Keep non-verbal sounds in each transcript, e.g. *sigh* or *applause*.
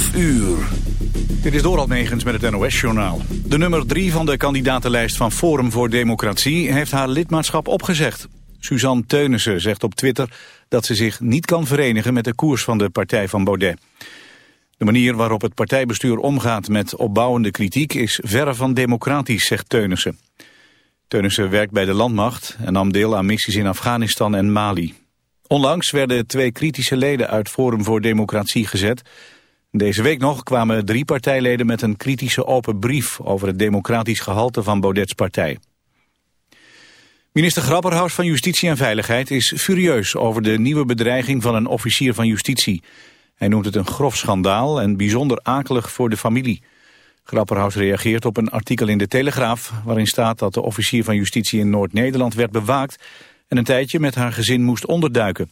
12 uur. Dit is Doral Negens met het NOS-journaal. De nummer drie van de kandidatenlijst van Forum voor Democratie... heeft haar lidmaatschap opgezegd. Suzanne Teunissen zegt op Twitter dat ze zich niet kan verenigen... met de koers van de partij van Baudet. De manier waarop het partijbestuur omgaat met opbouwende kritiek... is verre van democratisch, zegt Teunissen. Teunissen werkt bij de landmacht en nam deel aan missies in Afghanistan en Mali. Onlangs werden twee kritische leden uit Forum voor Democratie gezet. Deze week nog kwamen drie partijleden met een kritische open brief... over het democratisch gehalte van Baudets partij. Minister Grapperhaus van Justitie en Veiligheid is furieus... over de nieuwe bedreiging van een officier van justitie. Hij noemt het een grof schandaal en bijzonder akelig voor de familie. Grapperhaus reageert op een artikel in de Telegraaf... waarin staat dat de officier van justitie in Noord-Nederland werd bewaakt en een tijdje met haar gezin moest onderduiken.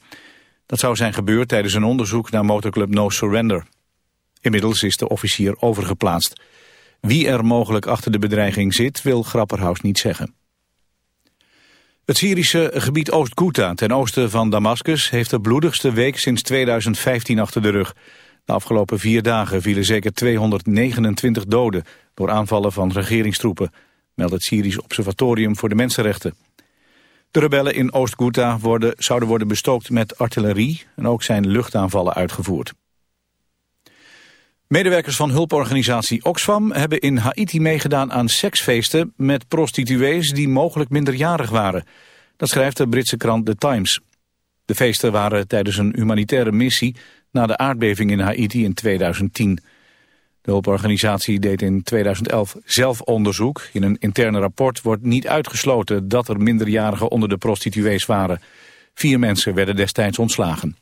Dat zou zijn gebeurd tijdens een onderzoek naar motorclub No Surrender. Inmiddels is de officier overgeplaatst. Wie er mogelijk achter de bedreiging zit, wil Grapperhaus niet zeggen. Het Syrische gebied Oost-Ghouta ten oosten van Damascus heeft de bloedigste week sinds 2015 achter de rug. De afgelopen vier dagen vielen zeker 229 doden door aanvallen van regeringstroepen, meldt het Syrisch Observatorium voor de Mensenrechten. De rebellen in Oost-Ghouta zouden worden bestookt met artillerie en ook zijn luchtaanvallen uitgevoerd. Medewerkers van hulporganisatie Oxfam hebben in Haiti meegedaan aan seksfeesten met prostituees die mogelijk minderjarig waren. Dat schrijft de Britse krant The Times. De feesten waren tijdens een humanitaire missie na de aardbeving in Haiti in 2010. De hulporganisatie deed in 2011 zelf onderzoek. In een interne rapport wordt niet uitgesloten dat er minderjarigen onder de prostituees waren. Vier mensen werden destijds ontslagen.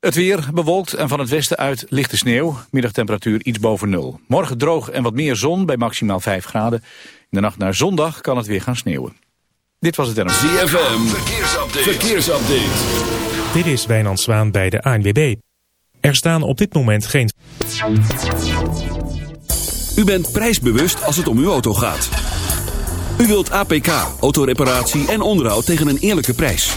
Het weer bewolkt en van het westen uit lichte sneeuw. Middagtemperatuur iets boven nul. Morgen droog en wat meer zon bij maximaal 5 graden. In de nacht naar zondag kan het weer gaan sneeuwen. Dit was het NOS. ZFM, verkeersupdate. verkeersupdate. Dit is Wijnand Zwaan bij de ANWB. Er staan op dit moment geen... U bent prijsbewust als het om uw auto gaat. U wilt APK, autoreparatie en onderhoud tegen een eerlijke prijs.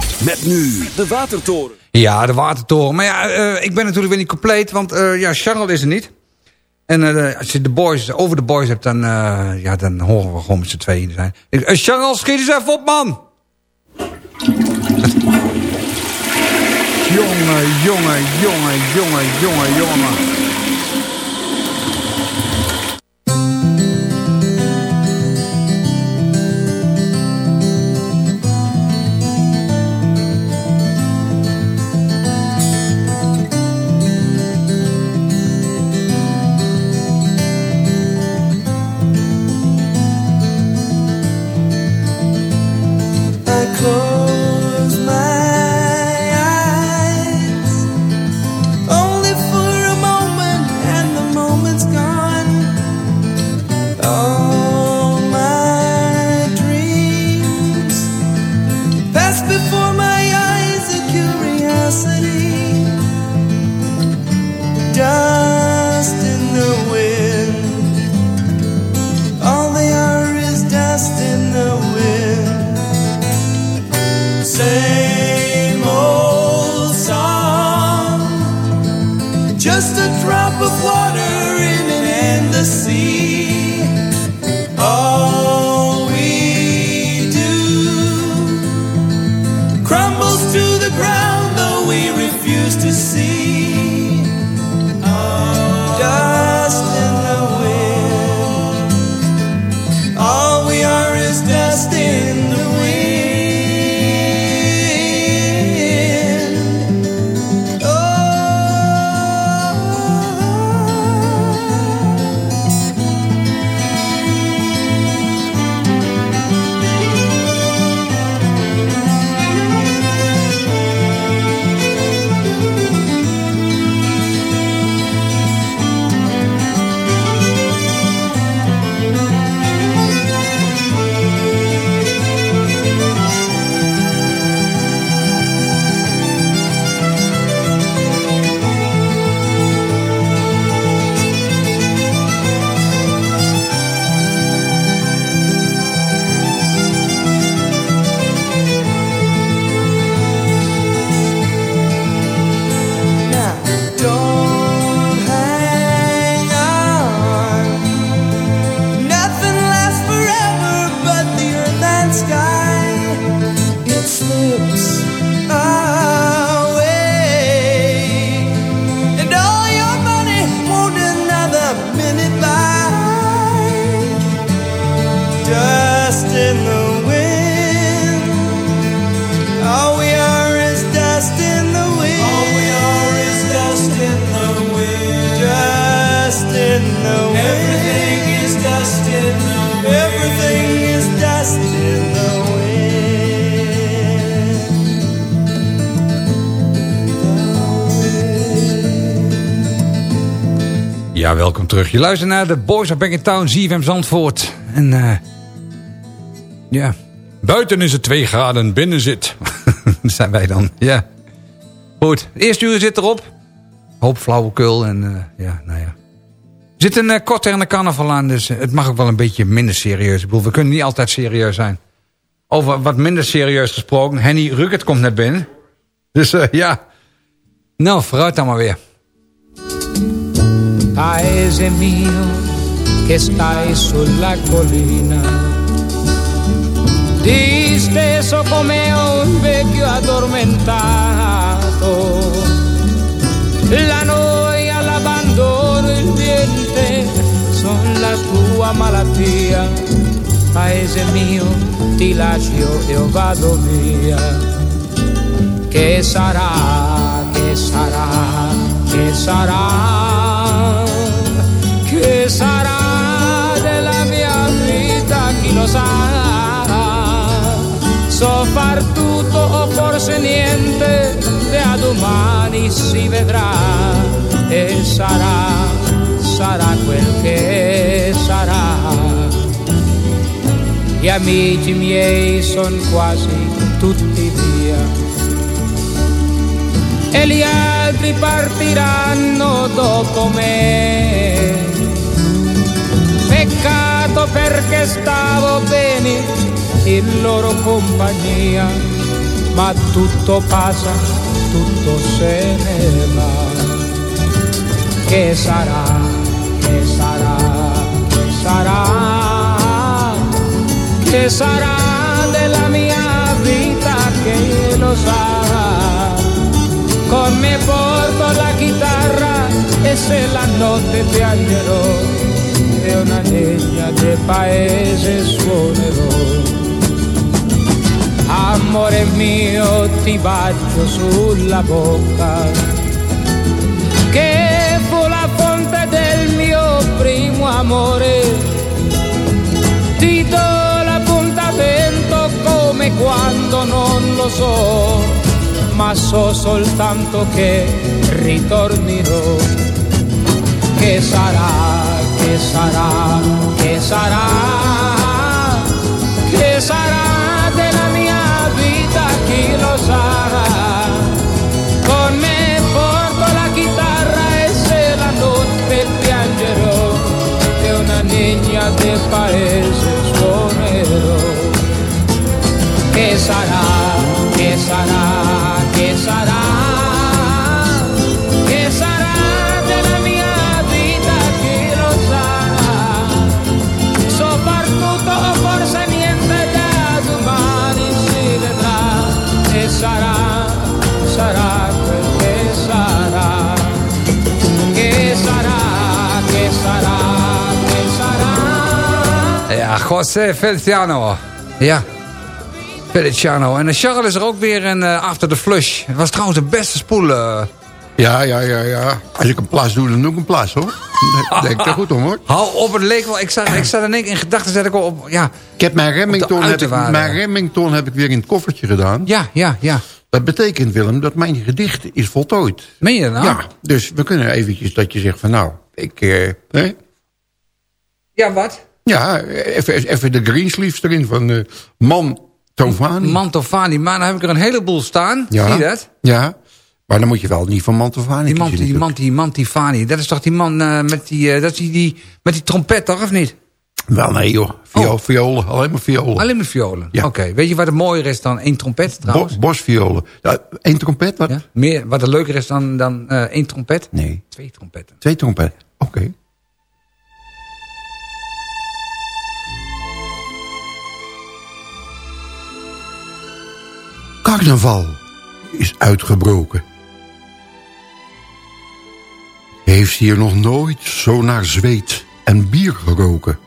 Met nu de Watertoren. Ja, de watertoren. Maar ja, eh, ik ben natuurlijk weer niet compleet, want eh, ja, Charles is er niet. En eh, als je de boys, over de boys hebt, dan, ja, dan horen we gewoon met z'n tweeën zijn. Charles, schiet eens even op, man! *laughs* jongen, jongen, jongen, jongen, jongen, jongen. Je luistert naar de Boys of Back in Town, ZFM Zandvoort. En eh ja, buiten is het 2 graden, binnen zit. *laughs* Zijn wij dan, ja. Goed, eerste uur zit erop. Hoop flauwekul en eh, ja, nou ja. Er zit een uh, en een carnaval aan, dus het mag ook wel een beetje minder serieus. Ik bedoel, we kunnen niet altijd serieus zijn. Over wat minder serieus gesproken, Henny Ruckert komt net binnen. Dus ja, nou, vooruit dan maar weer. Paese mio che stai sulla collina, disteso come un vecchio addormentato. La noia, l'abbandono, il niente sono la tua malattia. Paese mio, ti lascio io vado via. Che sarà, che sarà, che sarà, sa. So far tutto o forse niente, da domani si vedrà e sarà, sarà quel che sarà. Gli amici miei son quasi tutti via e gli altri partiranno dopo me. Peccato perché stavo bene in loro compagnia, ma tutto passa, tutto se ne va. Che sarà, che sarà, che sarà, che sarà della mia vita che lo sa. Con me porto la chitarra e se la notte piangerò e una legna del paese suonerò. Amore mio ti bacio sulla bocca che fu la fonte del mio primo amore. Ti do l'appuntamento come quando non lo so ma so soltanto che ritornerò. Che sarà, che sarà, che sarà, che sarà José Feliciano. Ja, Feliciano. En de Charles is er ook weer en eh, After the Flush. Het was trouwens de beste spoel. eh. Ja, ja, ja, ja. Als ik een plas doe, dan doe ik een plas, hoor. Daar denk er goed om, hoor. Hou op, het leek wel. Ik zat, ik zat in, één- in gedachten zet ik al op. Ja, Ik heb mijn Remington, heb ik, mijn Remington heb ik weer in het koffertje gedaan. ja, ja, ja. Dat betekent, Willem, dat mijn gedicht is voltooid. Meen je dat nou? Ja, dus we kunnen eventjes dat je zegt van nou, ik... eh, hè? Ja, wat? Ja, even, even de greensleeves erin van eh, Man Tovani. Mantovani. Maar dan heb ik er een heleboel staan. ja. Zie je dat? Ja, maar dan moet je wel niet van Man Tovani Die, man, die, man, die Mantifani. Dat is toch die man eh, met, die, eh, dat is die, die, met die trompet, toch? Of niet? Wel nee joh, Vio, Oh. violen, alleen maar violen. Alleen met violen. Ja. Oké. Weet je wat er mooier is dan één trompet Bo trouwens? bosviolen. Ja, Eén trompet, wat? Ja? Meer, wat er leuker is dan, dan eh, één trompet? Nee, Twee trompetten. twee trompetten. Oké. Carnaval is uitgebroken. Heeft hier nog nooit zo naar zweet en bier geroken.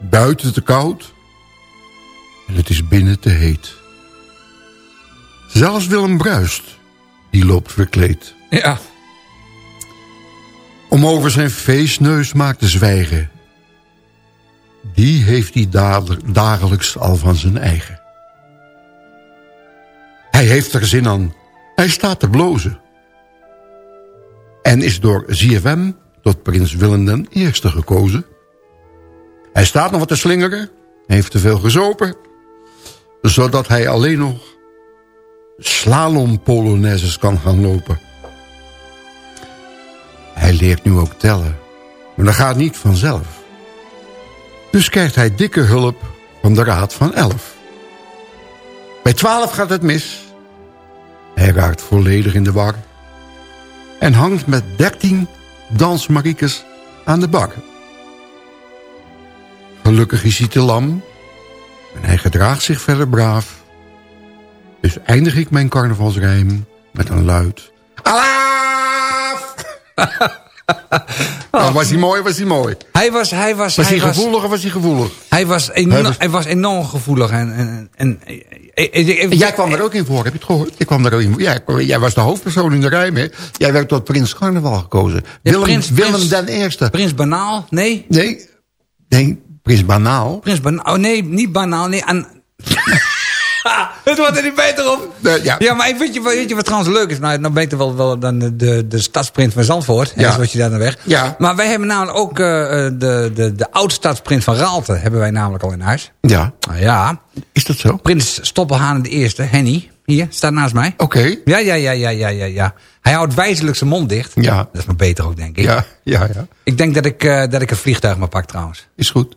Buiten te koud en het is binnen te heet. Zelfs Willem Bruist, die loopt verkleed. Ja. om over zijn feestneus maakt te zwijgen. Die heeft hij dagelijks al van zijn eigen. Hij heeft er zin aan. Hij staat te blozen. En is door ZFM tot prins Willem Eerste gekozen. Hij staat nog wat te slingeren. Heeft te veel gezopen. Zodat hij alleen nog slalompolonaises kan gaan lopen. Hij leert nu ook tellen. Maar dat gaat niet vanzelf. Dus krijgt hij dikke hulp van de raad van elf. Bij twaalf gaat het mis. Hij raakt volledig in de war. En hangt met dertien dansmariekes aan de bar. Gelukkig is hij te lam. En hij gedraagt zich verder braaf. Dus eindig ik mijn carnavalsrijm met een luid... Alaaf! *laughs* Oh, was hij mooi, was hij mooi. Hij was, hij was, Was hij hij was, gevoelig of was hij gevoelig? hij was, eno- Hij was- hij was enorm gevoelig. En, en, en, Jij kwam er ook in voor, heb je het gehoord? Ik kwam er ook in voor. Jij, jij was de hoofdpersoon in de rijm, hè? Jij werd tot prins carnaval gekozen. Willem, prins- Willem prins- den Eerste. Prins Banaal? Nee. Nee, nee, prins Banaal. Prins Banaal? Oh nee, niet Banaal. Nee, aan... *laughs* *laughs* Het wordt er niet beter op. Nee, ja. Ja, maar weet je, wat- weet je wat trouwens leuk is? Nou, dan ben ik er wel, wel dan de, de, de stadsprint van Zandvoort. Ja. Ja. Zoals je daar naar weg. Ja. Maar wij hebben namelijk ook eh, eh, de, de, de oud-stadsprint van Raalte. Hebben wij namelijk al in huis. Ja, Nou ja, is dat zo? Oké. Prins Stoppelhaan de Eerste, Henny. Hier, staat naast mij. Ja, ja, ja, ja, ja, ja, ja. Hij houdt wijzelijk zijn mond dicht. Ja. Dat is maar beter ook, denk ik. Ja, ja, ja. Ik denk dat ik, eh, dat ik een vliegtuig maar pak trouwens. Is goed.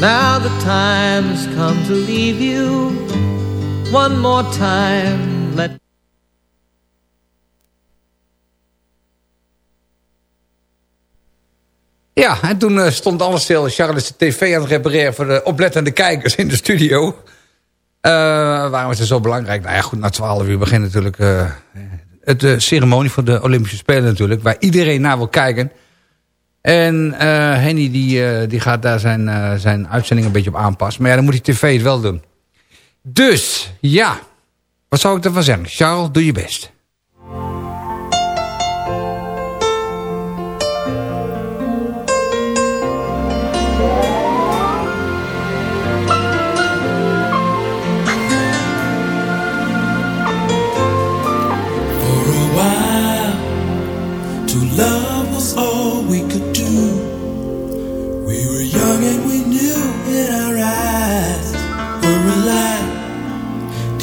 Now the time has come to leave you. One more time, Ja, en toen eh, stond alles stil. Charles de tv aan het repareren voor de oplettende kijkers in de studio. Eh, waarom is het zo belangrijk? Nou ja, goed, na 12 uur begint natuurlijk eh, het ceremonie voor de Olympische Spelen natuurlijk. Waar iedereen naar wil kijken. En eh, Henny die, eh, die gaat daar zijn, eh, zijn uitzending een beetje op aanpassen. Maar ja, dan moet die tv het wel doen. Dus, ja. Wat zou ik ervan zeggen? Charles, doe je best.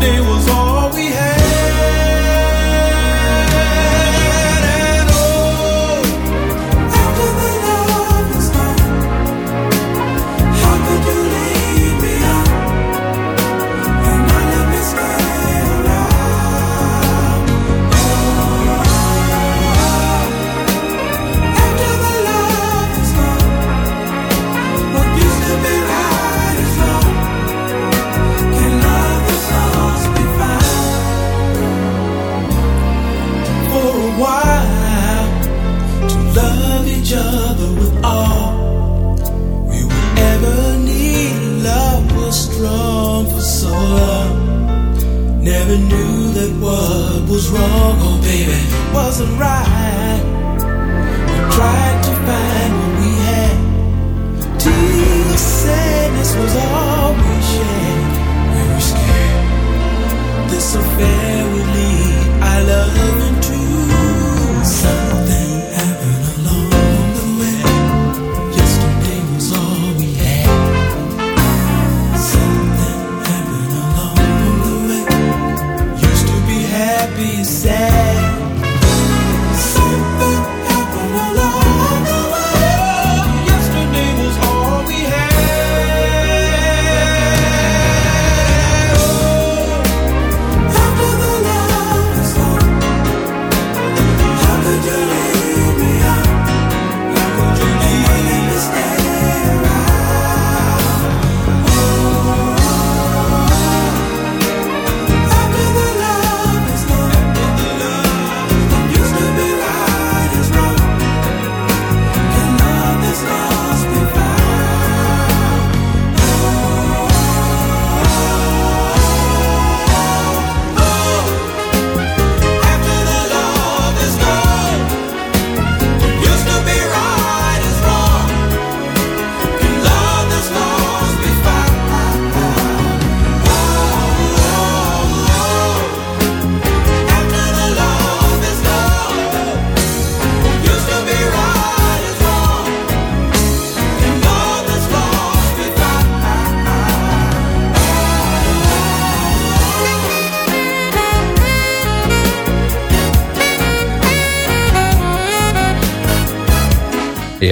Yesterday was all Never knew that what was wrong, oh baby, wasn't right. We tried to find what we had. Till sadness was all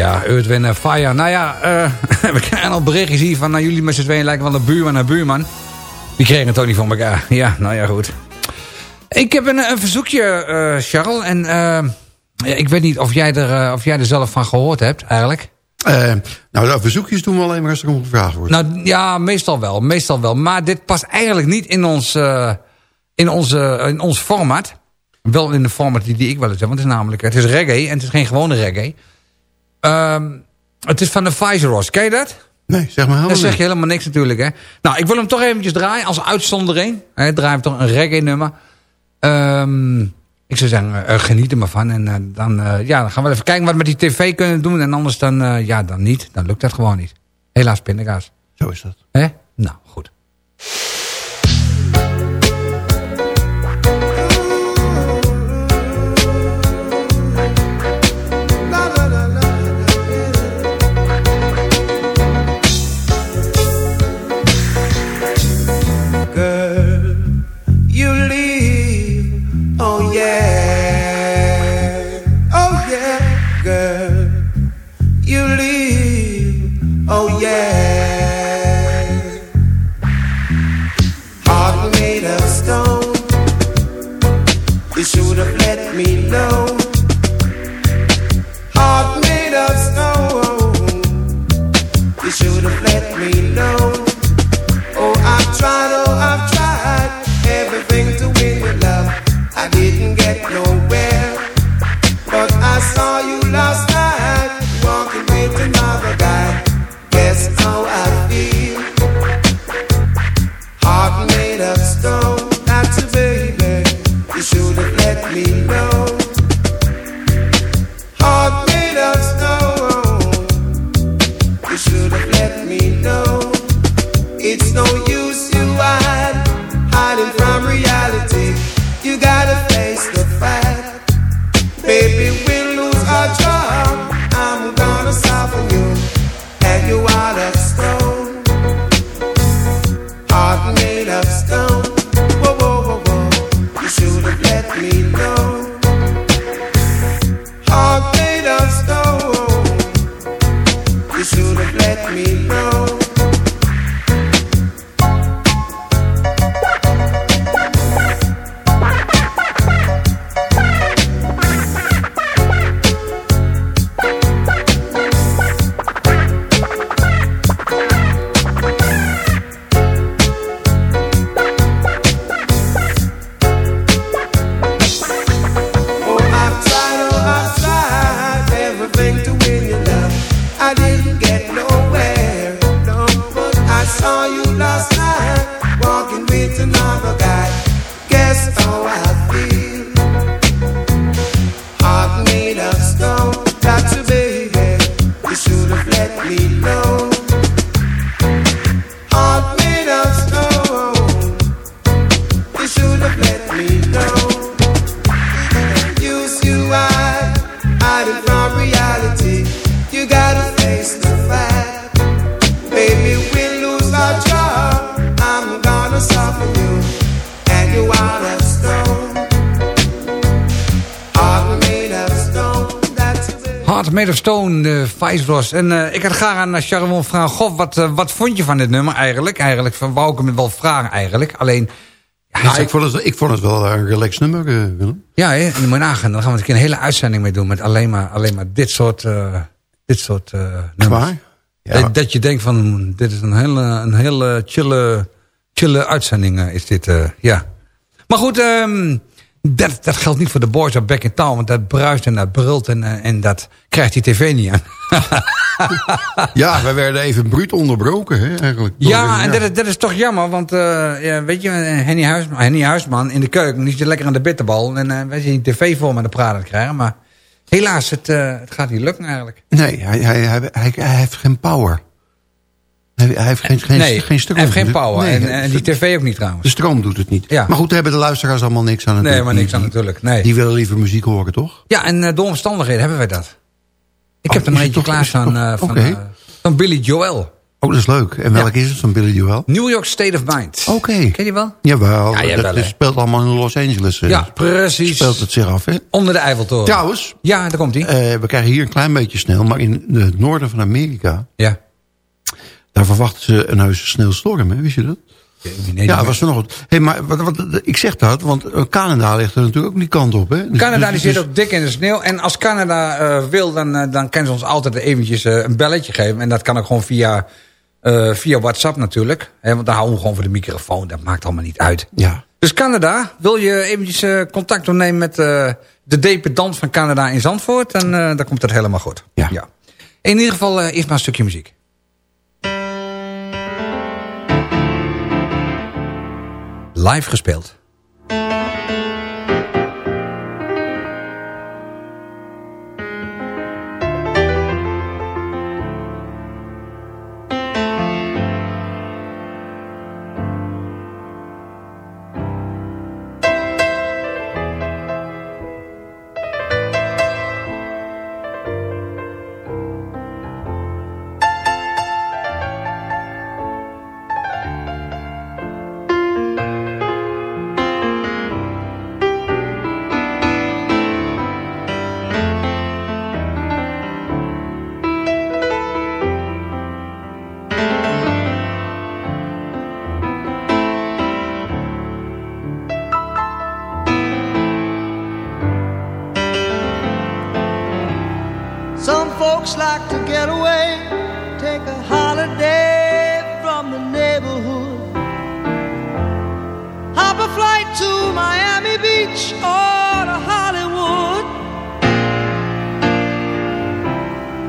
Ja, Earth, Wind and Fire. Nou ja, eh, *laughs* we krijgen al berichtjes hier van... Nou, jullie met z'n tweeën lijken wel een buurman naar buurman. Die kregen het ook niet voor elkaar. Ja, nou ja, goed. Ik heb een, een verzoekje, eh, Charles. En eh, ik weet niet of jij, er, of jij er zelf van gehoord hebt, eigenlijk. Nou, de verzoekjes doen we alleen maar als er om gevraagd wordt. Nou ja, meestal wel. Meestal wel. Maar dit past eigenlijk niet in ons, in onze, in ons format. Wel in de format die, die ik wel eens heb. Want het is namelijk, het is reggae en het is geen gewone reggae. Ehm, het is van de Viceroys. Ken je dat? nee, zeg maar helemaal Dan zeg je helemaal niks natuurlijk. Hè? Nou, ik wil hem toch eventjes draaien als uitzondering. Hè, draaien we toch een reggae nummer. Ehm, ik zou zeggen, eh, geniet er maar van. En eh, dan, ja, dan gaan we even kijken wat we met die tv kunnen doen. En anders dan, ja, dan niet. Dan lukt dat gewoon niet. Helaas pindakaas. Zo is dat. Hè? Nou, goed. Viceroys. En eh, ik had graag aan uh, Sharon vragen... Goh, wat, eh, wat vond je van dit nummer eigenlijk? Eigenlijk van, wou ik hem wel vragen eigenlijk. Alleen... Ja, Nou, ik, vond het, ik vond het wel een relaxed nummer, eh, Willem. Ja, en je moet nagaan. Dan gaan we een keer een hele uitzending mee doen... met alleen maar, alleen maar dit soort, eh, dit soort eh, nummers. waar? Ja. Dat, dat je denkt van... dit is een hele, een hele chille, chille uitzending eh, is dit, eh, ja. Maar goed, ehm, dat, dat geldt niet voor de boys op Back in Town... want dat bruist en dat brult en, eh, en dat krijgt die tv niet aan. *laughs* Ja, wij werden even bruut onderbroken, hè, eigenlijk. Ja, en dat is, dat is toch jammer, want uh, ja, weet je, Henny Huisman, Henny Huisman in de keuken, die zit lekker aan de bitterbal. En uh, wij zien tv voor me de praten krijgen, maar helaas, het, uh, het gaat niet lukken eigenlijk. Nee, hij, hij, hij heeft geen power. Hij, hij heeft geen, geen, nee, geen stroom. hij heeft geen power. Nee, en, en, die tv ook niet trouwens. De stroom doet het niet. Ja. Maar goed, daar hebben de luisteraars allemaal niks aan. Nee, maar niks aan natuurlijk. Nee. Die willen liever muziek horen, toch? Ja, en uh, door omstandigheden hebben wij dat. Ik oh, heb er een eentje klaarstaan uh, van, okay. uh, van Billy Joel. Oh, dat is leuk. En welk ja. is het van Billy Joel? New York State of Mind. Oké. Okay. Ken je wel? Jawel. Ja, jawel dat speelt allemaal in Los Angeles. Ja, precies. Speelt het zich af, hè? Onder de Eiffeltoren. Trouwens. Ja, daar komt hij. Uh, we krijgen hier een klein beetje sneeuw. Maar in het noorden van Amerika... Ja. Daar verwachten ze een heuse sneeuwstorm, hè? Wist je dat? Nee, ja, was er nog wat. Hey, maar wat, wat, ik zeg dat, want Canada ligt er natuurlijk ook die kant op. Hè? Dus, Canada die dus, zit ook dik in de sneeuw. En als Canada uh, wil, dan, uh, dan kunnen ze ons altijd eventjes uh, een belletje geven. En dat kan ook gewoon via, via WhatsApp natuurlijk. Hè, want daar houden we gewoon voor de microfoon. Dat maakt allemaal niet uit. Ja. Dus Canada, wil je eventjes contact opnemen met de dependant van Canada in Zandvoort? En dan komt het helemaal goed. Ja. ja. In ieder geval eerst maar een stukje muziek. Live gespeeld. Like to get away, take a holiday from the neighborhood. Hop a flight to Miami Beach or to Hollywood.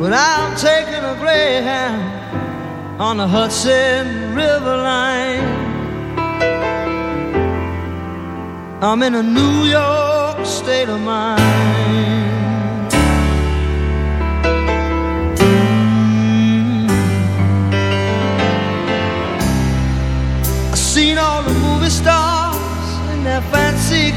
But I'm taking a Greyhound on the Hudson River line. I'm in a New York state of mind.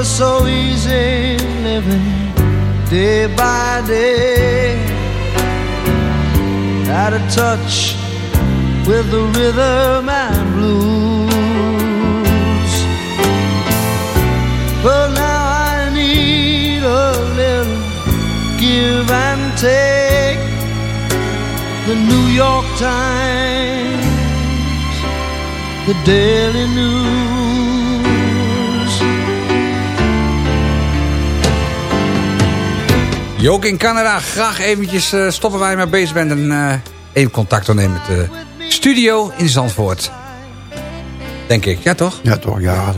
Was so easy living day by day. Out of touch with the rhythm and blues. But now I need a little give and take. The New York Times, the Daily News. Jook in Canada, graag eventjes eh, stoppen waar je mee bezig bent... en eh, even contact opnemen met de studio in Zandvoort. Denk ik, ja toch? Ja, toch, ja.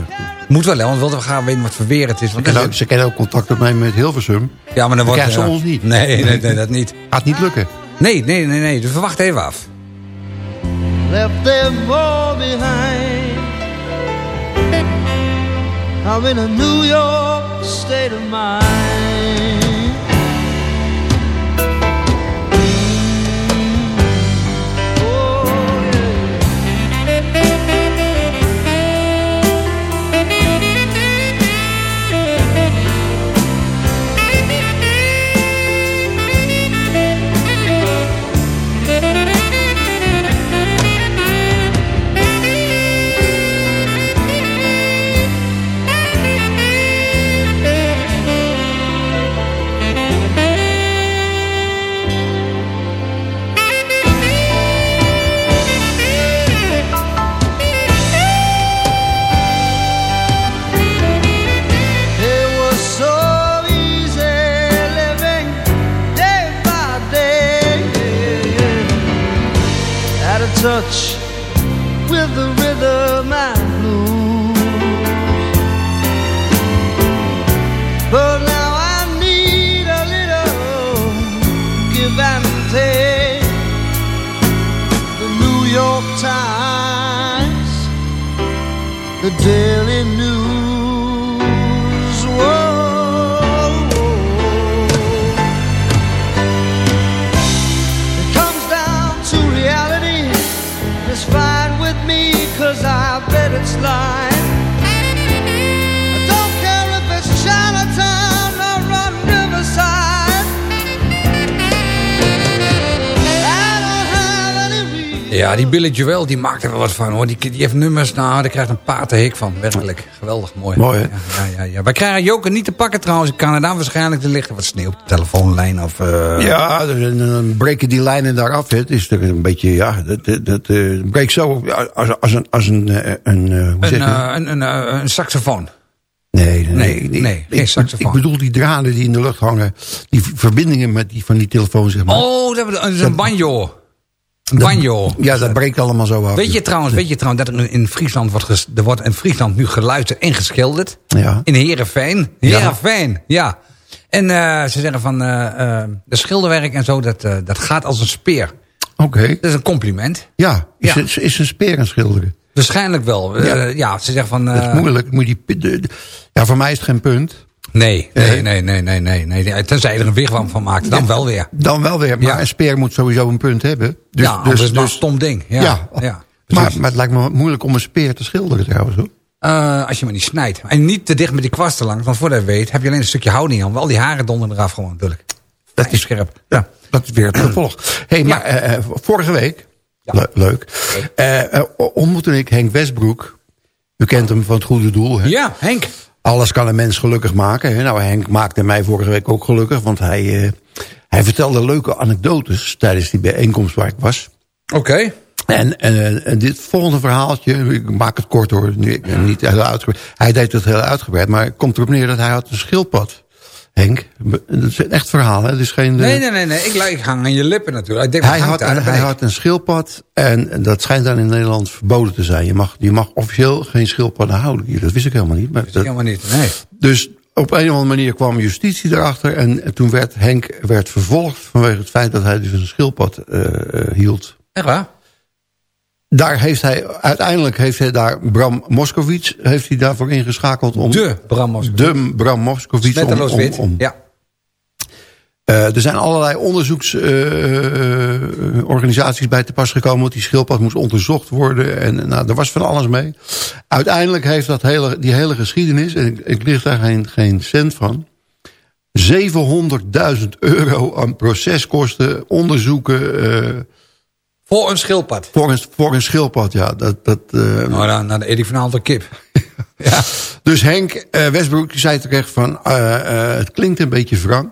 Moet wel, hè, want we wilden gaan weten wat voor weer het is. Ze Want kennen dat ook, ze kennen ook contact opnemen met Hilversum. ja, maar dan wordt... krijgen ze ons niet. Nee, nee, nee, dat niet. Gaat niet lukken. Nee, nee, nee, nee, dus we wachten even af. left them all behind. I'm in a New York state of mind. Touch with the rhythm and blues. But now I need a little give and take. The New York Times, the Daily it's like. Ja, die Billy Joel, die maakt er wel wat van hoor. Die, die heeft nummers, nou, daar krijgt een paterhik van. Werkelijk, geweldig mooi. Mooi, hè? Ja, ja, ja, ja. Wij krijgen Joker niet te pakken trouwens in Canada. Waarschijnlijk er ligt er wat sneeuw op de telefoonlijn. Of, eh, Ja, dan, dan breken die lijnen daar af. Het is er een beetje, ja, dat, dat, eh, breekt zo als, als een, als een, eh, een, hoe zeg je een, een, een saxofoon. Nee, nee, nee, nee, nee, ik, geen saxofoon. Ik bedoel die draden die in de lucht hangen. Die verbindingen met die, van die telefoon, zeg maar. Oh, dat dat is een banjo. Een banjo. Ja, dat breekt allemaal zo af. Weet je trouwens, weet je trouwens dat er in Friesland wordt, er wordt in Friesland nu geluisterd en geschilderd? Ja. In Heerenveen. Heerenveen, ja. En eh, ze zeggen van, eh eh de schilderwerk en zo, dat, eh, dat gaat als een speer. Oké. Dat is een compliment. Ja, is, Ja. is, is een speer aan schilderen. Waarschijnlijk wel. Eh, Ja. ja. ze zeggen van... Dat eh, is moeilijk. Moet die, de- de- ja, voor mij is het geen punt. Nee, nee, nee, nee, nee, nee, nee. Tenzij je er een wigwam van maakt, dan wel weer. Dan wel weer. Maar Ja. een speer moet sowieso een punt hebben. Dus, ja, anders is maar een stom ding. Ja, Ja. ja. maar, het lijkt me moeilijk om een speer te schilderen trouwens. Hoor. Eh, als je maar niet snijdt. En niet te dicht met die kwasten langs. Want voordat je weet heb je alleen een stukje houding aan. Wel die haren donderen eraf gewoon natuurlijk. Dat is scherp. Ja. Dat is weer het vervolg. hey, maar eh, eh, vorige week, Ja. le- leuk, eh, ontmoette ik Henk Westbroek. U kent hem van het goede doel. Hè? Ja, Henk. Alles kan een mens gelukkig maken. Nou, Henk maakte mij vorige week ook gelukkig. Want hij, eh, hij vertelde leuke anekdotes tijdens die bijeenkomst waar ik was. Oké. En, eh, en dit volgende verhaaltje, ik maak het kort hoor, nu- niet heel uitgebreid. Hij deed het heel uitgebreid, maar het komt erop neer dat hij had een schildpad. Henk. Dat is een echt verhaal, hè? Het is geen... Nee, eh, nee, nee, nee. Ik, ik hang aan je lippen natuurlijk. Ik denk, hij had, daar? hij ik. had een schildpad en dat schijnt dan in Nederland verboden te zijn. Je mag, je mag officieel geen schildpadden houden hier. Dat wist ik helemaal niet. Maar dat, Helemaal niet, nee. dus op een of andere manier kwam justitie erachter. En toen werd Henk werd vervolgd vanwege het feit dat hij dus een schildpad eh, eh, hield. Echt waar? Daar heeft hij, uiteindelijk heeft hij daar Bram Moskowitz heeft hij daarvoor ingeschakeld. Om, De Bram Moskowitz. De Bram Moskowitz. om- om- om- Ja. Eh, er zijn allerlei onderzoeksorganisaties bij te pas gekomen... want die schildpad moest onderzocht worden. En nou, er was van alles mee. Uiteindelijk heeft dat hele, die hele geschiedenis... en ik, ik lig daar geen, geen cent van... 700.000 euro aan proceskosten, onderzoeken... eh, Voor een schildpad. voor, een, voor een schildpad, ja. Dat, dat, eh, Nou, dan, dan eet ik vanavond een kip. *laughs* Dus Henk eh, Westbroek zei terecht van... eh, het klinkt een beetje wrang...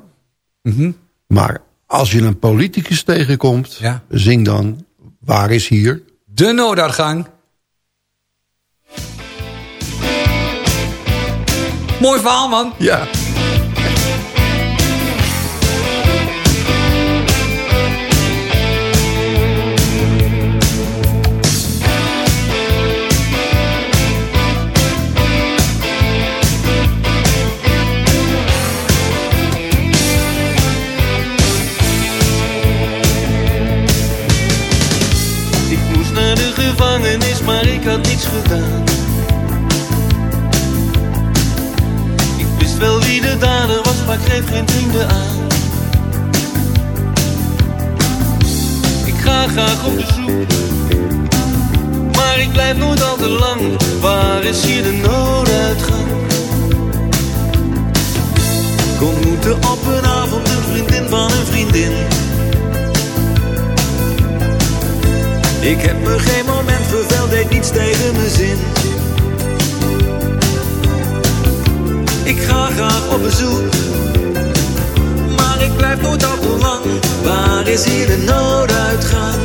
Mhm. maar als je een politicus tegenkomt... Ja. zing dan... waar is hier De nooduitgang. Mooi verhaal, man. Ja. Gevangenis, maar ik had niets gedaan. Ik wist wel wie de dader was, maar ik greep geen vrienden aan. Ik ga graag op bezoek, maar ik blijf nooit al te lang. Waar is hier de nooduitgang? Ik ontmoette op een avond een vriendin van een vriendin. Ik heb me geen moment verveld, deed niets tegen mijn zin. Ik ga graag op bezoek, maar ik blijf nooit al te lang. Waar is hier de nooduitgang?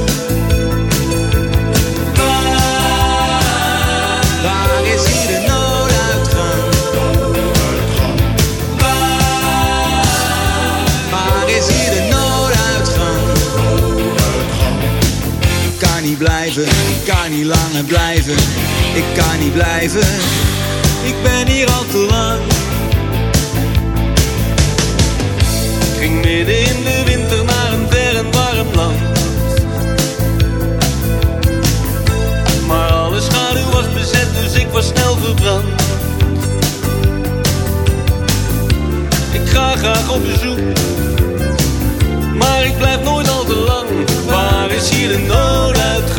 Blijven, ik kan niet langer blijven. Ik kan niet blijven, ik ben hier al te lang. Ik ging midden in de winter naar een ver en warm land. Maar alle schaduw was bezet, dus ik was snel verbrand. Ik ga graag op bezoek, maar ik blijf nooit al te lang. De nooduitgang? Waar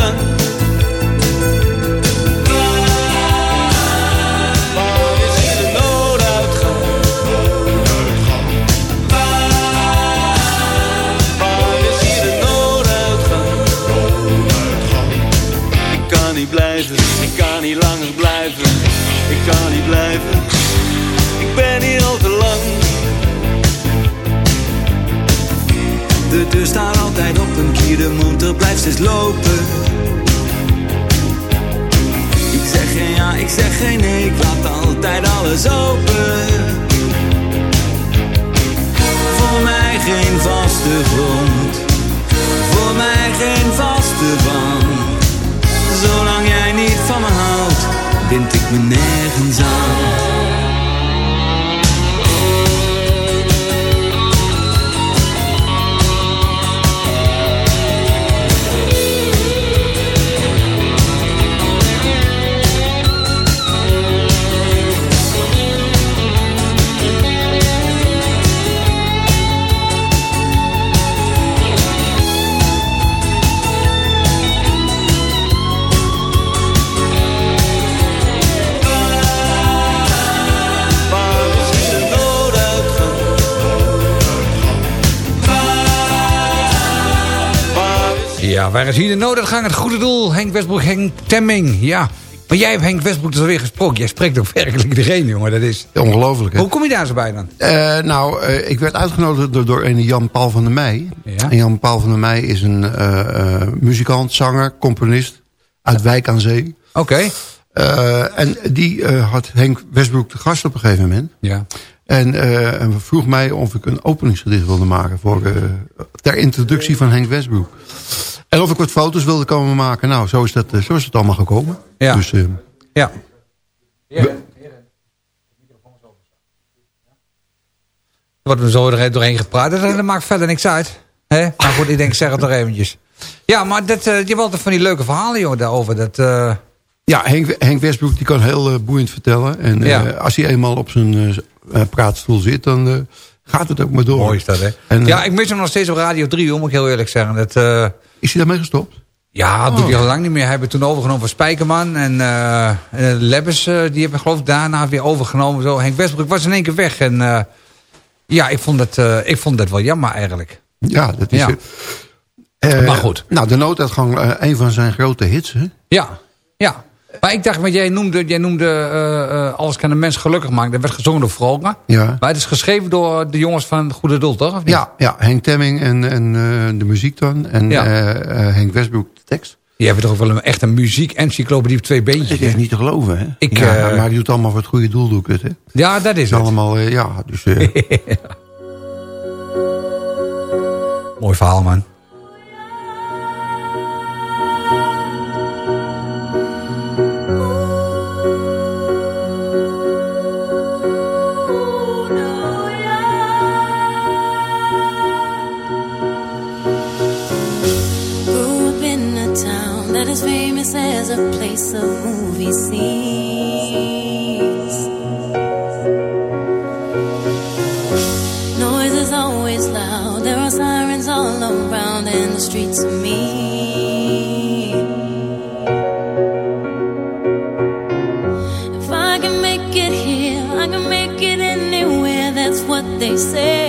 de motor blijft steeds lopen. Ik zeg geen ja, ik zeg geen nee, ik laat Ja, waar is hier de nooduitgang? Het goede doel. Henk Westbroek, Henk Temming. Ja. Maar jij hebt Henk Westbroek dus alweer gesproken. Jij spreekt ook werkelijk iedereen, jongen. Dat is... Ongelooflijk, hè? Hoe kom je daar zo bij dan? Eh, nou, eh, ik werd uitgenodigd door, door een Jan-Paul van der Meij. Ja. En Jan-Paul van der Meij is een eh, muzikant, zanger, componist uit Wijk aan Zee. Oké. En die had Henk Westbroek te gast op een gegeven moment. Ja. En, en vroeg mij of ik een openingsgedicht wilde maken... Voor, ter introductie van Henk Westbroek. En of ik wat foto's wilde komen maken. Nou, zo is, dat, eh, zo is het allemaal gekomen. Ja. Dus, eh, Ja. Er wordt er zo doorheen- doorheen gepraat. Dat, dat maakt verder niks uit. Hè? Maar goed, ik denk, zeg het nog eventjes. Ja, maar dat, eh, je hebt altijd van die leuke verhalen, joh, daarover. Dat, eh, ja, Henk, Henk Westbroek die kan heel boeiend vertellen. En eh, Ja. als hij eenmaal op zijn praatstoel zit, dan eh, gaat het ook maar door. mooi is dat, hè? En, eh, ja, ik mis hem nog steeds op Radio 3, hoor, moet ik heel eerlijk zeggen. Dat, eh, Is hij daarmee gestopt? ja, dat doet Oh. hij al lang niet meer. Hij heeft het toen overgenomen van Spijkerman. En eh eh, Lebbes, eh, die hebben geloof ik daarna weer overgenomen. Zo. Henk Westbroek was in één keer weg. En ja, ik vond, eh, ik vond dat wel jammer eigenlijk. Ja, dat is Ja. het. Maar goed. Nou, de nooduitgang, een van zijn grote hits. Hè? Ja, ja. Maar ik dacht, want jij noemde, jij noemde eh, eh, Alles kan een mens gelukkig maken. Dat werd gezongen door Vroger. Ja. Maar het is geschreven door de jongens van Goede Doel, toch? Of niet? Ja, ja, Henk Temming en, en eh, de muziek dan. En Ja. Henk Westbroek de tekst. Die hebben toch ook wel een, echt een muziek-encyclopedie op twee beentjes. Dat is niet te geloven, hè? Ik, ja, maar die doet allemaal voor het goede doel, doe ik het, hè? Ja, dat is het. allemaal, ja, dus... *laughs* Mooi verhaal, man. Famous a place of movie scenes. Noise is always loud, there are sirens all around, and the streets are mean. If I can make it here, I can make it anywhere, that's what they say.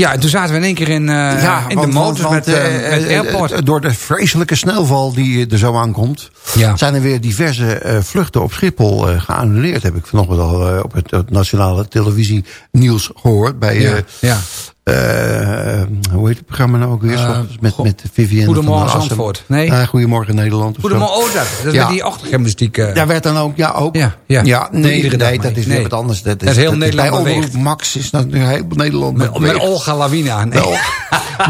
Ja, en toen zaten we in één keer in, eh, in de motors met, eh, met Airport. door de vreselijke snelval die er zo aankomt... Ja. zijn er weer diverse vluchten op Schiphol geannuleerd. Heb ik vanochtend al op het, nationale televisie nieuws gehoord. Bij, Ja, ja. Eh, hoe heet het programma nou ook weer? Eh, met, met Vivienne Goedemorgen. Zandvoort. Nee. Eh, Goedemorgen Nederland. Goedemorgen, oh, dat. Dat is Ja. met die achtergrondmuziek. eh Daar werd dan ook, ja, ook. Ja, ja. Nee, nee, dat is Nee. weer wat anders. Dat is, Dat is heel Nederland Omroep beweegt. Max is dat nu heel Nederland met, met. Olga Lawina. Nee.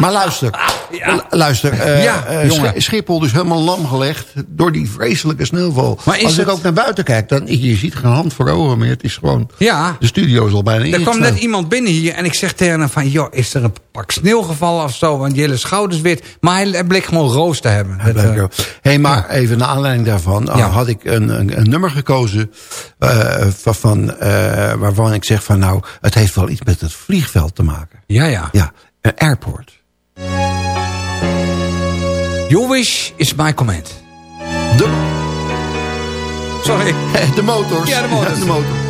Maar luister, *laughs* luister. eh, Ja, jongen. Sch- Schiphol dus helemaal lam gelegd door die vreselijke sneeuwval. Maar is Als ik het- ook naar buiten kijk, dan je ziet geen hand voor ogen meer. Het is gewoon, Ja. de studio is al bijna Er kwam net iemand binnen hier en ik zeg tegen hem van... joh, is er een pak sneeuw gevallen of zo? Want hele schouders wit. Maar hij, bleek gewoon roos te hebben. Dat, eh, hey, maar even naar aanleiding daarvan Ja. had ik een, een, een nummer gekozen eh, van, eh, waarvan ik zeg van nou, het heeft wel iets met het vliegveld te maken. ja, ja. Ja, een airport. Your wish is my command. De, Sorry. *laughs* de motors. Ja, de motors. de motor.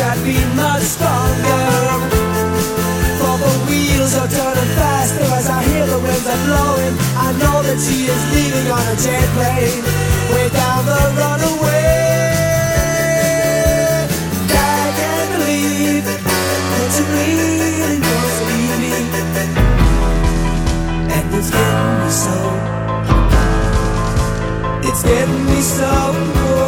I'd been much stronger. For the wheels are turning faster as I hear the winds are blowing. I know that she is leaving on a jet plane Way down the runaway. I can't believe that you really to me. And it's getting me so. It's getting me so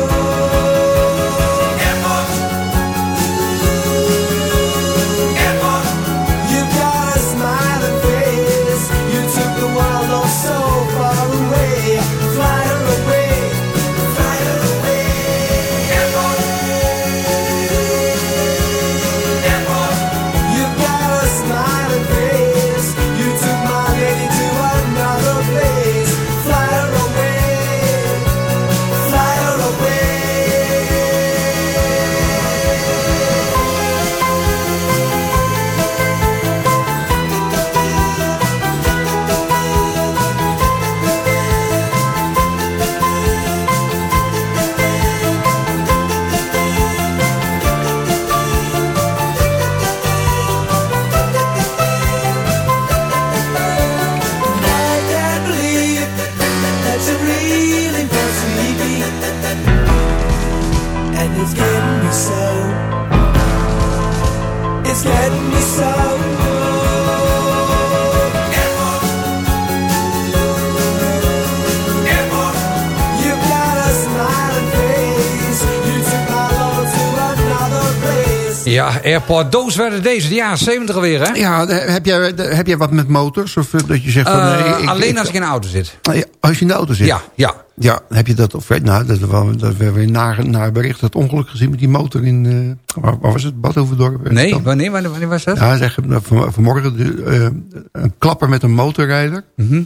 Airport Doos werden deze, de jaren 70 alweer, hè? Ja, heb jij, heb jij wat met motors? Of eh, dat je zegt van... Nee, ik- alleen ik- als ik in de auto zit. Als je in de auto zit? Ja, ja. Ja, heb je dat... Of, nou, dat, dat we weer naar, naar bericht dat ongeluk gezien met die motor in... eh waar, waar was het? Badhoevedorp? Nee, Dan? wanneer, wanneer, was dat? Ja, zeg, van, vanmorgen de, eh, een klapper met een motorrijder. Mhm.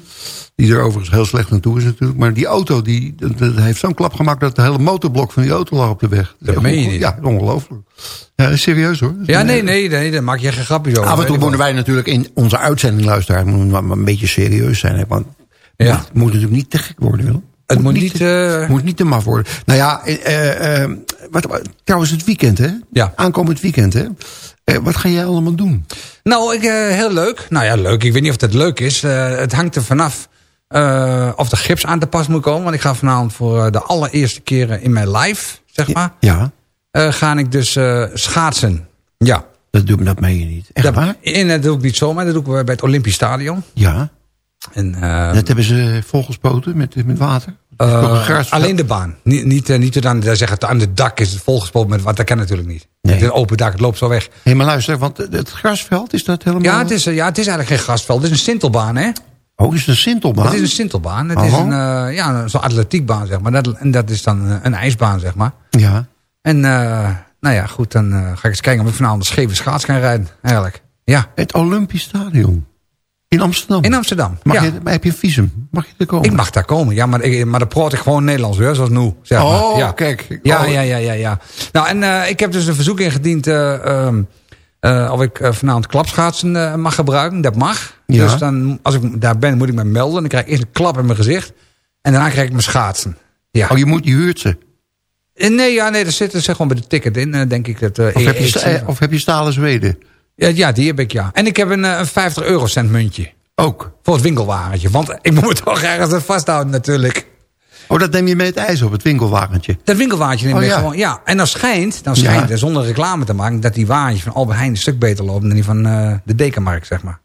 Die er overigens heel slecht naartoe is natuurlijk. Maar die auto die, dat, dat heeft zo'n klap gemaakt... dat het hele motorblok van die auto lag op de weg. Dat meen je niet. Ja, ongelooflijk. Ja, is serieus hoor. Ja, nee, nee, nee, daar maak je geen grapjes over. Af en toe moeten wij natuurlijk in onze uitzending luisteren. Moet een beetje serieus zijn. Hè, want Ja. het moet natuurlijk niet te gek worden, Willem. Het moet niet... eh, moet niet te maf worden. Nou ja, eh, eh, wat, trouwens het weekend hè? Ja. Aankomend weekend hè? Eh, wat ga jij allemaal doen? Nou, ik, eh, heel leuk. Nou ja, leuk. Ik weet niet of het leuk is. Eh, het hangt er vanaf eh, of de gips aan te pas moet komen. Want ik ga vanavond voor eh, de allereerste keren in mijn life, zeg maar... Ja, eh, ga ik dus eh, schaatsen. Ja. dat, doe, dat meen je niet. Echt Dat, waar? en dat doe ik niet zomaar. Dat doe ik bij het Olympisch Stadion. Ja. En, eh, Dat hebben ze volgespoten met, met water. eh, alleen de baan. Niet, niet, eh, niet daar zeggen, aan de dak is het volgespoten met wat. Dat kan natuurlijk niet. Nee. Het is een open dak, het loopt zo weg. Hé, maar luister, want het grasveld, is dat helemaal... Ja, het is, eh, ja, het is eigenlijk geen grasveld. Het is een sintelbaan, hè? Oh, is het een sintelbaan? Het is een sintelbaan. Het is een, eh, ja, zo'n atletiekbaan, zeg maar. Dat, en dat is dan een ijsbaan, zeg maar. Ja. En nou ja, goed, dan ga ik eens kijken of ik vanavond een scheve schaats kan rijden, eigenlijk. Ja, Het Olympisch Stadion. In Amsterdam. in Amsterdam. Mag ja. je, maar heb je een visum? Mag je er komen? Ik mag daar komen, ja, maar, ik, maar dan praat ik gewoon Nederlands weer, zoals nu. Zeg maar. Oh, ja. kijk. Ja, Oh. ja, ja, ja, ja. Nou, en eh, ik heb dus een verzoek ingediend eh, ehm, eh, of ik vanavond klapschaatsen mag gebruiken. Dat mag. Ja. Dus dan, als ik daar ben, moet ik me melden. Dan krijg ik eerst een klap in mijn gezicht. En daarna krijg ik mijn schaatsen. Ja. Oh, je, moet, je huurt ze. Nee, ja, nee, er zit er zeg gewoon bij de ticket in, denk ik. Dat, Of heb, je, sta- eh, of heb je stalen Zweden? Ja, ja, die heb ik, ja. En ik heb een, eh, een 50 eurocent muntje. Ook. Voor het winkelwagentje. Want ik moet toch ergens aan vasthouden natuurlijk. Oh, dat neem je mee het ijs op, het winkelwagentje. Dat winkelwagentje neem Oh, ja. gewoon. Ja, en dan schijnt, dan schijnt Ja. er zonder reclame te maken... dat die wagentjes van Albert Heijn een stuk beter lopen... dan die van eh, de Dekenmarkt, zeg maar.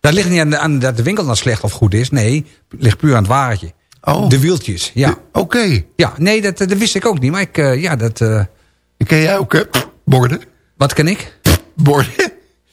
Dat ligt niet aan, de- aan dat de winkel dan slecht of goed is. Nee, ligt puur aan het wagentje. Oh. De wieltjes, ja. Oké. Ja, nee, dat, dat wist ik ook niet. Maar ik, eh, ja, dat... eh, Ken jij ook eh, borden? wat kan ik? Borden?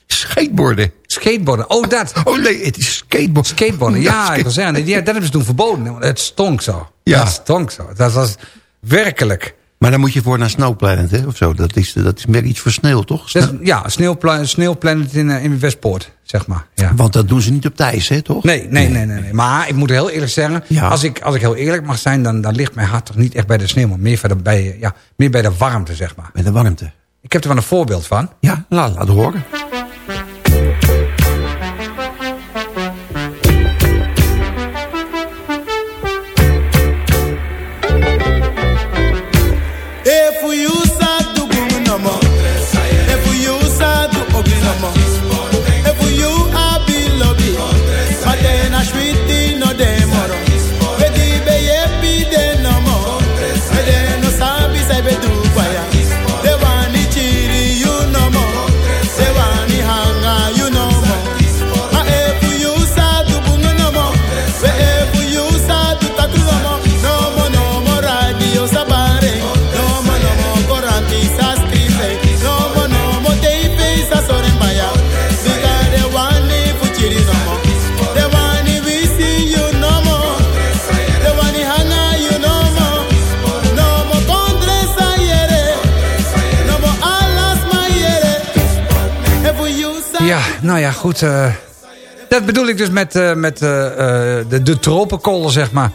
Skateborden. Skateboarden. Oh, dat. Oh nee, het is skateboard. Skateboarden, ja, skate- ik wil zeggen, ja, dat hebben ze toen verboden. Het stonk zo. Ja. Het stonk zo. Dat was werkelijk. Maar dan moet je voor naar Snow Planet, hè? Of zo. Dat is, dat is meer iets voor sneeuw, toch? Ja, sneeuwpla sneeuwplanet in, eh, in Westpoort, zeg maar. Ja. Want dat doen ze niet op ijs, hè, toch? Nee, nee, nee, nee, nee. Maar ik moet heel eerlijk zeggen, Ja. als, ik, als ik heel eerlijk mag zijn, dan, dan ligt mijn hart toch niet echt bij de sneeuw, maar meer, verder bij, ja, meer bij de warmte, zeg maar. Met de warmte. Ik heb er wel een voorbeeld van. Ja, laat, laat horen. Nou ja, goed. eh, dat bedoel ik dus met, eh, met eh, de, de tropenkolen, zeg maar.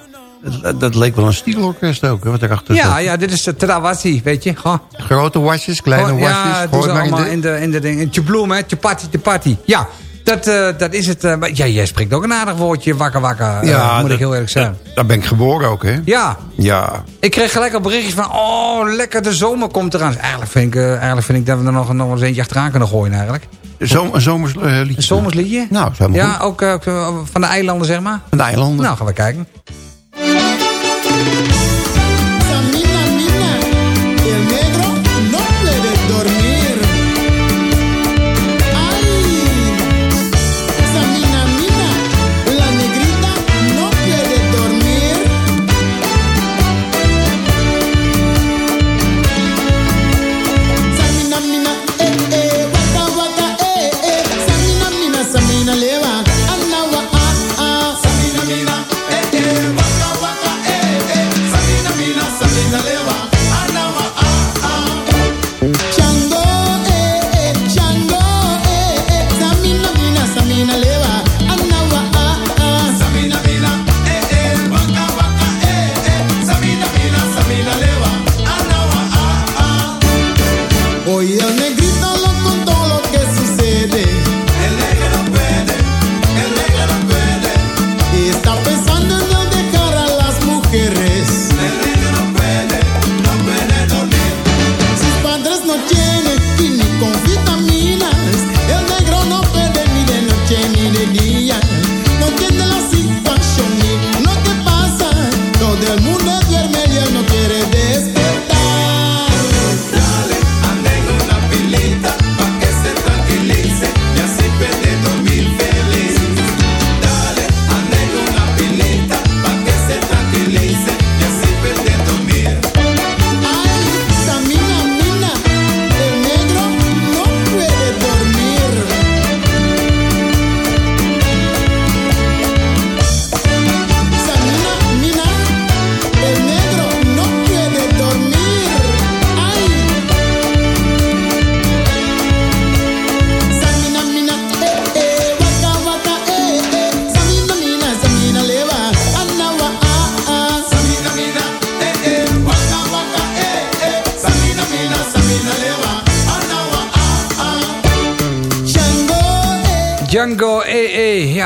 Dat, dat leek wel een stielorkest ook, hè, wat erachter Ja, zat. ja, dit is de Trawassi, weet je. Grote wasjes, kleine wasjes. Ja, het maar in allemaal in de, in de ding. In tjebloem, hè. Tjepati, tjepati. Ja, dat, dat is het. maar ja, jij spreekt ook een aardig woordje, wakker wakker. Ja, moet dat- ik heel eerlijk zeggen. Daar ben ik geboren ook, hè? Ja, Ja. ik kreeg gelijk al berichtjes van... Oh, lekker, de zomer komt eraan. Dus eigenlijk, vind ik, eigenlijk vind ik dat we er nog, nog eens eentje achteraan kunnen gooien eigenlijk. Een zomers eh, liedje. Een zomersliedje? Nou, maar Ja, goed. ook, eh, eh, van de eilanden, zeg maar. Van de eilanden. Nou, gaan we kijken.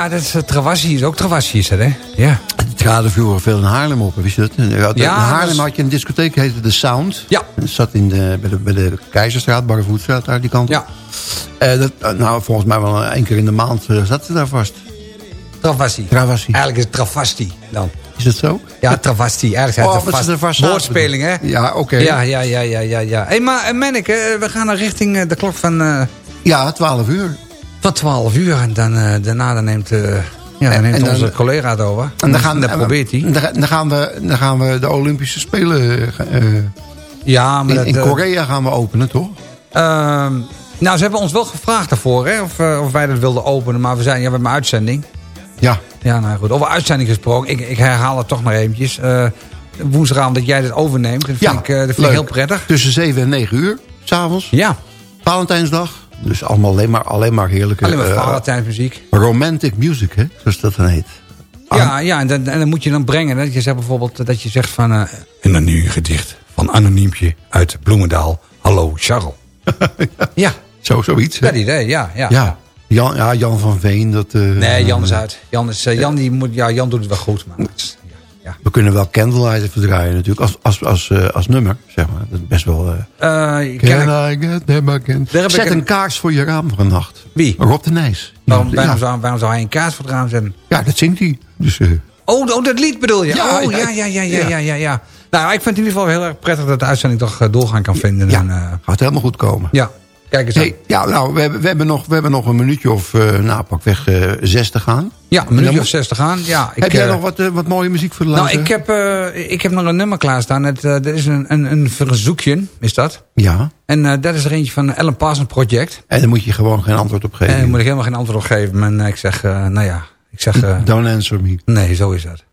Ja, dat is uh, Travassi. Is ook Travassi, is dat, hè? Ja. Het traden vroeger veel in Haarlem op, wist je dat? In Haarlem had je een discotheek, heette de Sound. Ja. Dat zat in de, bij, de, bij de Keizerstraat, Barrevoetstraat, uit die kant. Ja. Eh, dat, eh, nou, volgens mij wel één keer in de maand eh, zat ze daar vast. Travassi. Travassi. Eigenlijk is het Travasti dan. Is dat zo? Ja, Travasti. Eigenlijk zijn Oh, het vast, zaten. woordspeling, hè? Ja, oké. Ja, ja, ja, ja, ja, ja. Hé, hey, maar uh, Menneke, eh, we gaan naar richting eh, de klok van, eh, Ja, 12 uur. Van 12 uur. En dan, eh, daarna dan neemt, eh, ja, dan neemt dan- onze collega het over. En dan, gaan, dan probeert hij. Dan, dan, gaan we, dan gaan we de Olympische Spelen eh, Ja, maar in, dat, in Korea gaan we openen, toch? Ehm, nou, ze hebben ons wel gevraagd daarvoor, hè, of, of wij dat wilden openen. Maar we zijn, ja, we hebben een uitzending. Ja. Ja, nou goed. Over uitzending gesproken. Ik, ik herhaal het toch maar eventjes. Woensdagavond dat jij dit overneemt. Dat vind, ik, eh, dat vind ik heel prettig. Tussen 7 en 9 uur, s'avonds. Ja. Valentijnsdag. Dus allemaal alleen maar, alleen maar heerlijke... Alleen maar eh, Valentijnsmuziek. romantic music, hè? Zoals dat dan heet. Ja, ja en, dan, en dan moet je dan brengen. Dat je zegt bijvoorbeeld dat je zegt van... eh en dan nu een gedicht van Anoniempje uit Bloemendaal. Hallo, Charles. *laughs* ja. Zo, zoiets. hè? Dat idee, ja. ja. Ja. Jan, ja, Jan van Veen. Dat, eh, Nee, Jan is uit. Jan, is, Jan, die moet, ja, Jan doet het wel goed. Maar We kunnen wel Candlelight even draaien natuurlijk. Als, als, als, eh, als nummer, zeg maar. Dat is best wel... eh, eh, Can ik- I get them again? Daar heb Zet ik een een- kaars voor je raam voor een nacht. Wie? Rob de Nijs. waarom, ja, waarom, zou, waarom zou hij een kaart voor het raam zetten? ja, dat zingt hij. Dus, eh, Oh, oh, dat lied bedoel je? Ja, oh, ja. ja, ja, ja, ja, Ja. ja. Nou, ik vind het in ieder geval heel erg prettig dat de uitzending toch eh, doorgaan kan vinden. ja, En, eh, gaat helemaal goed komen. ja, kijk eens aan. Hey, ja, nou, we hebben, we, hebben nog, we hebben nog een minuutje of, eh nou, pakweg eh zes te gaan. Ja, een En minuutje of moet- 60 aan. Ja, ik, Heb jij eh, nog wat, wat mooie muziek voor de Nou, ik heb, ik heb nog een nummer klaarstaan. Het, dat is een, een, een verzoekje, is dat. Ja, En dat is er eentje van Ellen Parsons Project. en daar moet je gewoon geen antwoord op En geven. daar moet ik helemaal geen antwoord op geven. Eh, ik zeg, nou ja, ik zeg... Don't answer me. nee, zo is dat.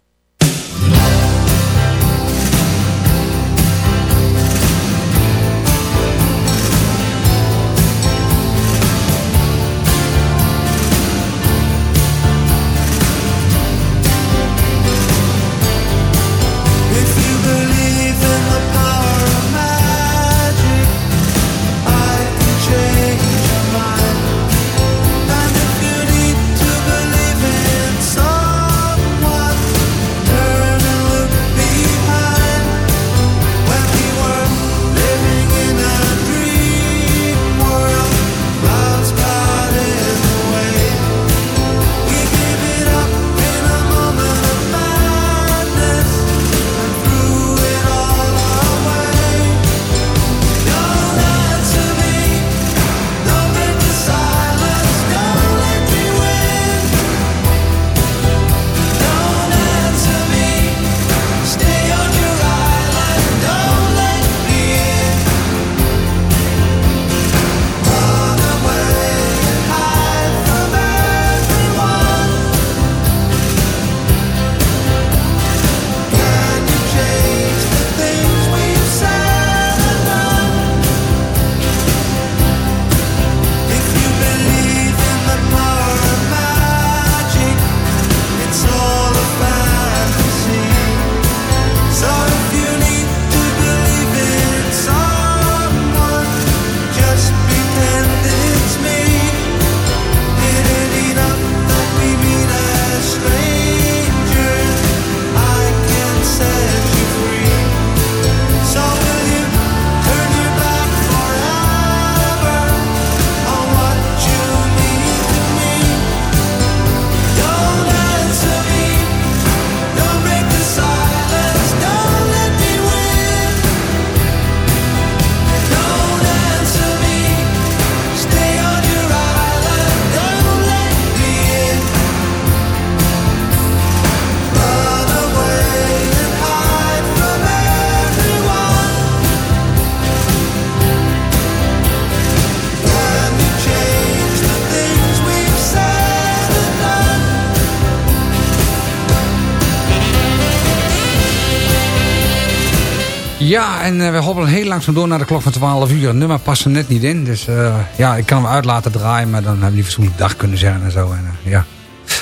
Ja, en eh, we hobbelen heel langzaam door naar de klok van 12 uur. Het nummer past er net niet in. Dus eh, ja, ik kan hem uit laten draaien. Maar dan hebben we niet fatsoenlijk dag kunnen zeggen en zo. En, eh, ja.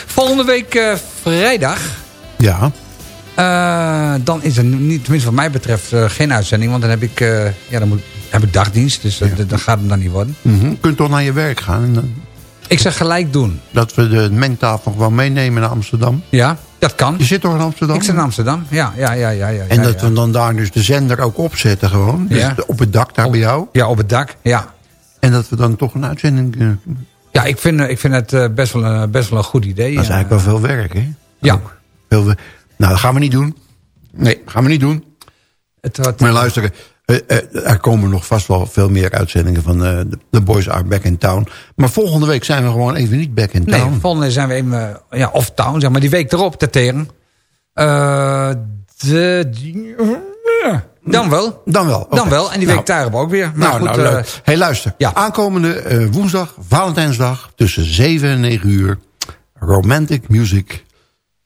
Volgende week vrijdag. Ja. dan is er niet, tenminste wat mij betreft, geen uitzending. Want dan heb ik, ja, dan moet, heb ik dagdienst. Dus eh, dat gaat hem dan niet worden. Mhm. Je kunt toch naar je werk gaan. En, dan- Ik zeg gelijk doen. dat we de mengtafel gewoon meenemen naar Amsterdam. Ja, dat kan. Je zit toch in Amsterdam? Ik zit in Amsterdam. Ja, ja, ja, ja. ja En dat we dan daar dus de zender ook opzetten gewoon. Dus op het dak daar bij jou. Ja, op het dak. Ja. En dat we dan toch een uitzending kunnen. Ja, ik vind, eh, ik vind het eh, best, wel, een- best wel een goed idee. Dat is eh. eigenlijk wel veel werk, hè? Ja. Ook. Veel nou, dat gaan we niet doen. Nee, gaan we niet doen. Het, wat, Maar luisteren, eh, eh, er komen nog vast wel veel meer uitzendingen van eh, de The Boys Are Back in Town. Maar volgende week zijn we gewoon even niet back in nee, town. volgende zijn we even, eh, ja, off town, zeg maar. Die week erop, te teren. Eh, de, dan wel. Dan wel. Dan wel. En die week Nou, daarop ook weer. Maar nou, goed, nou, eh, leuk. hey, luister. ja. Aankomende eh, woensdag, Valentijnsdag, tussen 7 en 9 uur. Romantic Music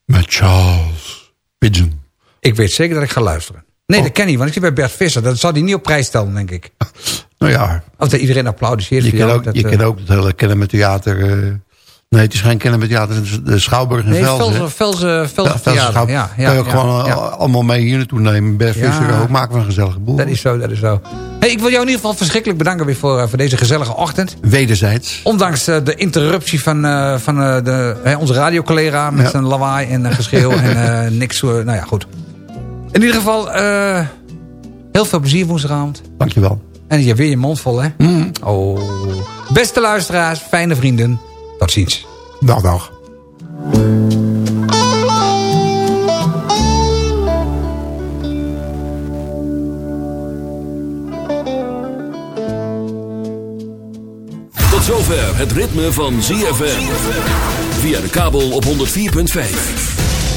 met Charles Pigeon. ik weet zeker dat ik ga luisteren. Nee, Oh. dat ken ik, want ik zit bij Bert Visser. Dat zou hij niet op prijs stellen, denk ik. *laughs* Nou ja, Of dat iedereen applaudisseert je jou. ook, dat, je eh, kent ook het hele kennen met theater. eh, nee, het is geen kennen met theater. De Schouwburg in Nee, Velzen. Velzen, Ja, Theater. Ja, ja, kan je ook ja, gewoon ja. eh, allemaal mee hier naartoe nemen. Bert. Visser ook. Maken we een gezellige boel. Dat is zo, dat is zo. Hey, ik wil jou in ieder geval verschrikkelijk bedanken weer voor, voor deze gezellige ochtend. Wederzijds. Ondanks de interruptie van, van de, onze radiocollega met zijn lawaai en geschreeuw *laughs* en niks. nou ja, goed. In ieder geval, eh, heel veel plezier woensdagavond. Dankjewel. En je hebt weer je mond vol, hè? Mm. Oh. Beste luisteraars, fijne vrienden. Tot ziens. Dag, dag. Tot zover het ritme van ZFM. Via de kabel op 104.5.